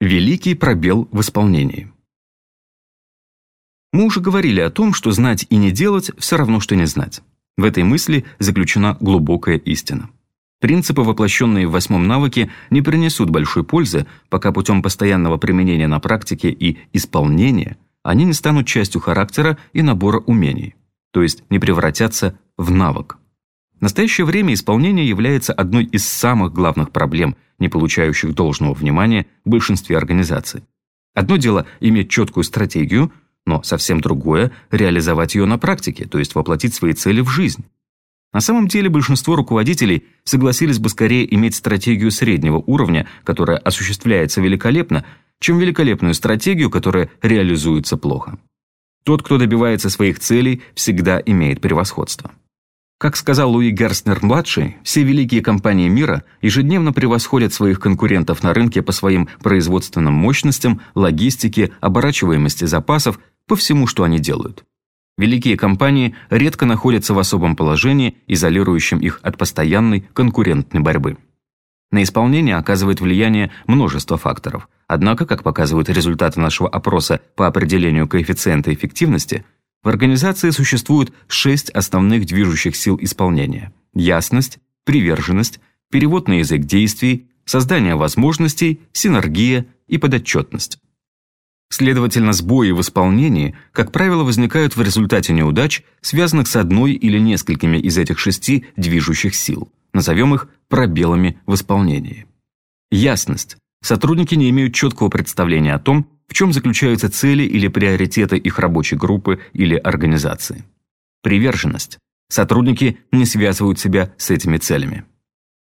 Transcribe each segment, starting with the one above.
Великий пробел в исполнении. Мы уже говорили о том, что знать и не делать все равно, что не знать. В этой мысли заключена глубокая истина. Принципы, воплощенные в восьмом навыке, не принесут большой пользы, пока путем постоянного применения на практике и исполнения они не станут частью характера и набора умений, то есть не превратятся в навык. В настоящее время исполнение является одной из самых главных проблем, не получающих должного внимания в большинстве организаций. Одно дело иметь четкую стратегию, но совсем другое – реализовать ее на практике, то есть воплотить свои цели в жизнь. На самом деле большинство руководителей согласились бы скорее иметь стратегию среднего уровня, которая осуществляется великолепно, чем великолепную стратегию, которая реализуется плохо. Тот, кто добивается своих целей, всегда имеет превосходство. Как сказал Луи Герстнер-младший, все великие компании мира ежедневно превосходят своих конкурентов на рынке по своим производственным мощностям, логистике, оборачиваемости запасов, по всему, что они делают. Великие компании редко находятся в особом положении, изолирующем их от постоянной конкурентной борьбы. На исполнение оказывает влияние множество факторов. Однако, как показывают результаты нашего опроса по определению коэффициента эффективности – в организации существует шесть основных движущих сил исполнения. Ясность, приверженность, перевод на язык действий, создание возможностей, синергия и подотчетность. Следовательно, сбои в исполнении, как правило, возникают в результате неудач, связанных с одной или несколькими из этих шести движущих сил. Назовем их пробелами в исполнении. Ясность. Сотрудники не имеют четкого представления о том, в чем заключаются цели или приоритеты их рабочей группы или организации. Приверженность. Сотрудники не связывают себя с этими целями.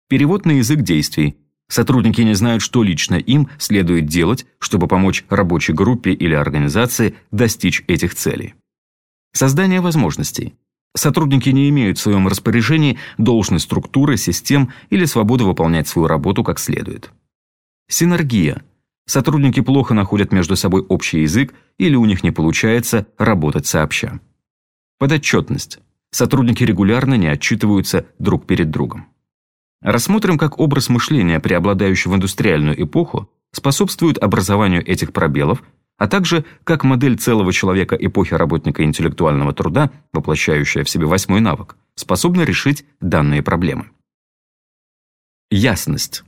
Перевод на язык действий. Сотрудники не знают, что лично им следует делать, чтобы помочь рабочей группе или организации достичь этих целей. Создание возможностей. Сотрудники не имеют в своем распоряжении должной структуры, систем или свободы выполнять свою работу как следует. Синергия. Сотрудники плохо находят между собой общий язык или у них не получается работать сообща. Подотчетность. Сотрудники регулярно не отчитываются друг перед другом. Рассмотрим, как образ мышления, преобладающий в индустриальную эпоху, способствует образованию этих пробелов, а также как модель целого человека эпохи работника интеллектуального труда, воплощающая в себе восьмой навык, способна решить данные проблемы. Ясность.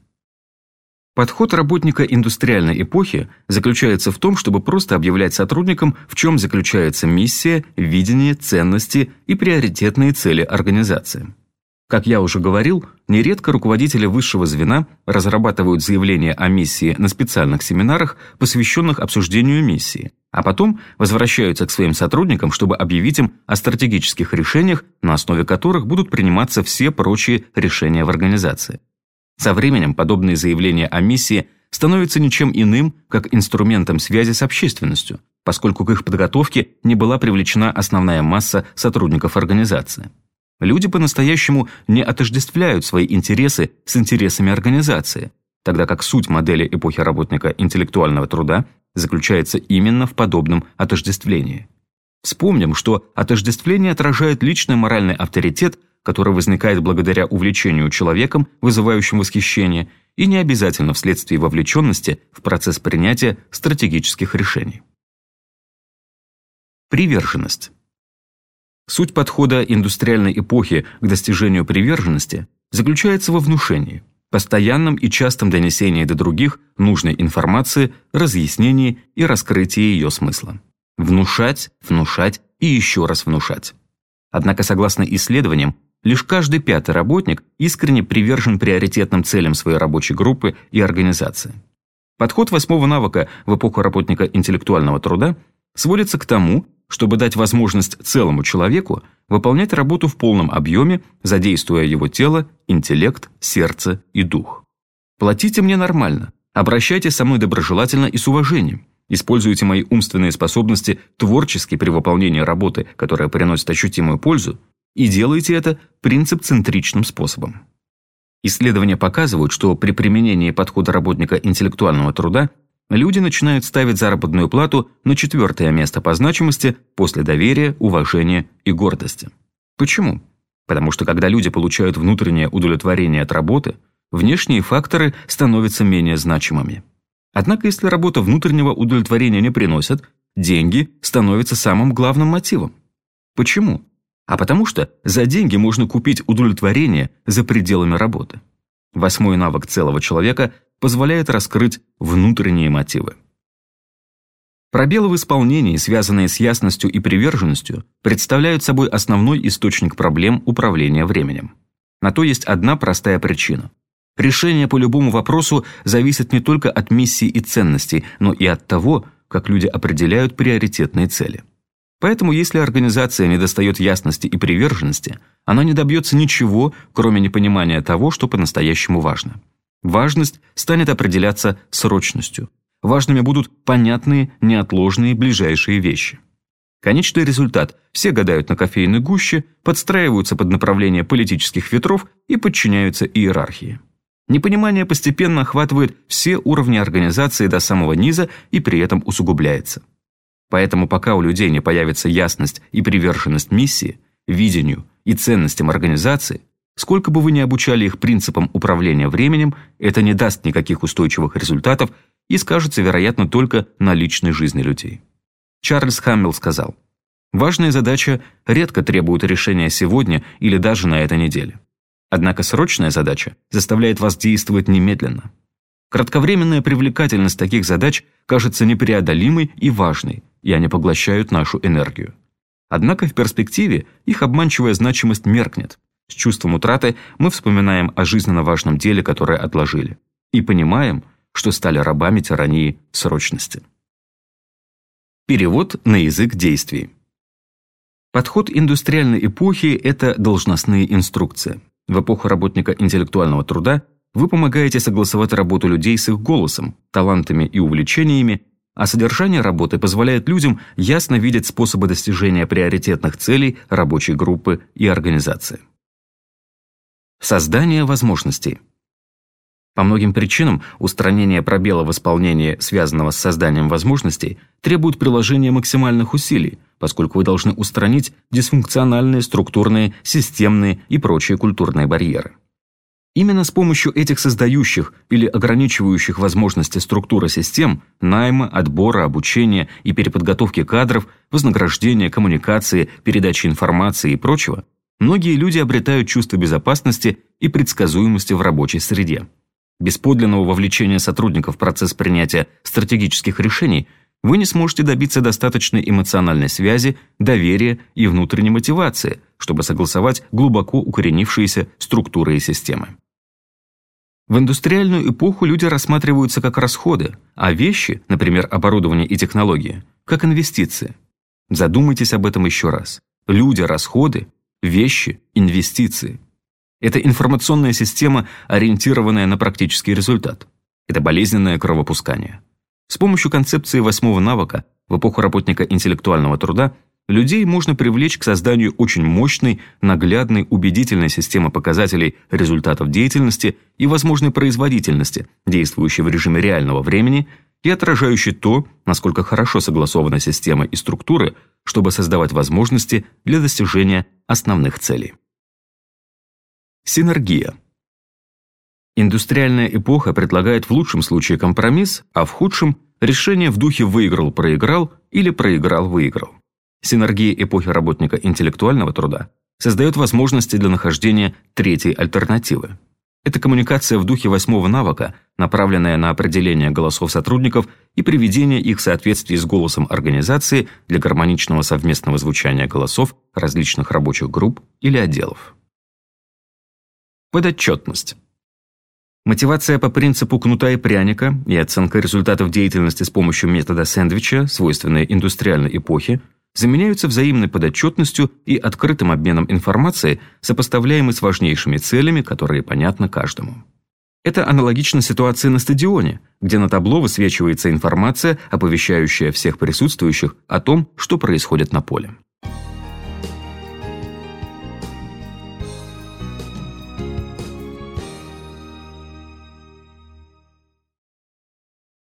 Подход работника индустриальной эпохи заключается в том, чтобы просто объявлять сотрудникам, в чем заключается миссия, видение, ценности и приоритетные цели организации. Как я уже говорил, нередко руководители высшего звена разрабатывают заявления о миссии на специальных семинарах, посвященных обсуждению миссии, а потом возвращаются к своим сотрудникам, чтобы объявить им о стратегических решениях, на основе которых будут приниматься все прочие решения в организации. Со временем подобные заявления о миссии становятся ничем иным, как инструментом связи с общественностью, поскольку к их подготовке не была привлечена основная масса сотрудников организации. Люди по-настоящему не отождествляют свои интересы с интересами организации, тогда как суть модели эпохи работника интеллектуального труда заключается именно в подобном отождествлении. Вспомним, что отождествление отражает личный моральный авторитет который возникает благодаря увлечению человеком, вызывающим восхищение, и не обязательно вследствие вовлеченности в процесс принятия стратегических решений. Приверженность. Суть подхода индустриальной эпохи к достижению приверженности заключается во внушении, постоянном и частом донесении до других нужной информации, разъяснении и раскрытии ее смысла. Внушать, внушать и еще раз внушать. Однако, согласно исследованиям, Лишь каждый пятый работник искренне привержен приоритетным целям своей рабочей группы и организации. Подход восьмого навыка в эпоху работника интеллектуального труда сводится к тому, чтобы дать возможность целому человеку выполнять работу в полном объеме, задействуя его тело, интеллект, сердце и дух. Платите мне нормально, обращайтесь со мной доброжелательно и с уважением, используйте мои умственные способности творчески при выполнении работы, которая приносит ощутимую пользу, и делайте это принцип-центричным способом. Исследования показывают, что при применении подхода работника интеллектуального труда люди начинают ставить заработную плату на четвертое место по значимости после доверия, уважения и гордости. Почему? Потому что когда люди получают внутреннее удовлетворение от работы, внешние факторы становятся менее значимыми. Однако, если работа внутреннего удовлетворения не приносит, деньги становятся самым главным мотивом. Почему? А потому что за деньги можно купить удовлетворение за пределами работы. Восьмой навык целого человека позволяет раскрыть внутренние мотивы. Пробелы в исполнении, связанные с ясностью и приверженностью, представляют собой основной источник проблем управления временем. На то есть одна простая причина. Решение по любому вопросу зависит не только от миссии и ценностей, но и от того, как люди определяют приоритетные цели. Поэтому если организация не достает ясности и приверженности, она не добьется ничего, кроме непонимания того, что по-настоящему важно. Важность станет определяться срочностью. Важными будут понятные, неотложные, ближайшие вещи. Конечный результат – все гадают на кофейной гуще, подстраиваются под направление политических ветров и подчиняются иерархии. Непонимание постепенно охватывает все уровни организации до самого низа и при этом усугубляется. Поэтому пока у людей не появится ясность и приверженность миссии, видению и ценностям организации, сколько бы вы ни обучали их принципам управления временем, это не даст никаких устойчивых результатов и скажется, вероятно, только на личной жизни людей. Чарльз Хаммел сказал, «Важная задача редко требует решения сегодня или даже на этой неделе. Однако срочная задача заставляет вас действовать немедленно. Кратковременная привлекательность таких задач кажется непреодолимой и важной, и они поглощают нашу энергию. Однако в перспективе их обманчивая значимость меркнет. С чувством утраты мы вспоминаем о жизненно важном деле, которое отложили, и понимаем, что стали рабами тирании срочности. Перевод на язык действий. Подход индустриальной эпохи – это должностные инструкции. В эпоху работника интеллектуального труда вы помогаете согласовать работу людей с их голосом, талантами и увлечениями а содержание работы позволяет людям ясно видеть способы достижения приоритетных целей рабочей группы и организации. Создание возможностей. По многим причинам устранение пробела в исполнении, связанного с созданием возможностей, требует приложения максимальных усилий, поскольку вы должны устранить дисфункциональные, структурные, системные и прочие культурные барьеры. Именно с помощью этих создающих или ограничивающих возможности структуры систем, найма, отбора, обучения и переподготовки кадров, вознаграждения, коммуникации, передачи информации и прочего, многие люди обретают чувство безопасности и предсказуемости в рабочей среде. Без подлинного вовлечения сотрудников в процесс принятия стратегических решений вы не сможете добиться достаточной эмоциональной связи, доверия и внутренней мотивации, чтобы согласовать глубоко укоренившиеся структуры и системы. В индустриальную эпоху люди рассматриваются как расходы, а вещи, например, оборудование и технологии, как инвестиции. Задумайтесь об этом еще раз. Люди – расходы, вещи – инвестиции. Это информационная система, ориентированная на практический результат. Это болезненное кровопускание. С помощью концепции восьмого навыка в эпоху работника интеллектуального труда людей можно привлечь к созданию очень мощной, наглядной, убедительной системы показателей результатов деятельности и возможной производительности, действующей в режиме реального времени и отражающей то, насколько хорошо согласована система и структуры, чтобы создавать возможности для достижения основных целей. Синергия. Индустриальная эпоха предлагает в лучшем случае компромисс, а в худшем – решение в духе «выиграл-проиграл» или «проиграл-выиграл». Синергия эпохи работника интеллектуального труда создает возможности для нахождения третьей альтернативы. Это коммуникация в духе восьмого навыка, направленная на определение голосов сотрудников и приведение их в соответствии с голосом организации для гармоничного совместного звучания голосов различных рабочих групп или отделов. Подотчетность. Мотивация по принципу кнута и пряника и оценка результатов деятельности с помощью метода сэндвича, свойственной индустриальной эпохе, заменяются взаимной подотчетностью и открытым обменом информацией, сопоставляемой с важнейшими целями, которые понятны каждому. Это аналогично ситуации на стадионе, где на табло высвечивается информация, оповещающая всех присутствующих о том, что происходит на поле.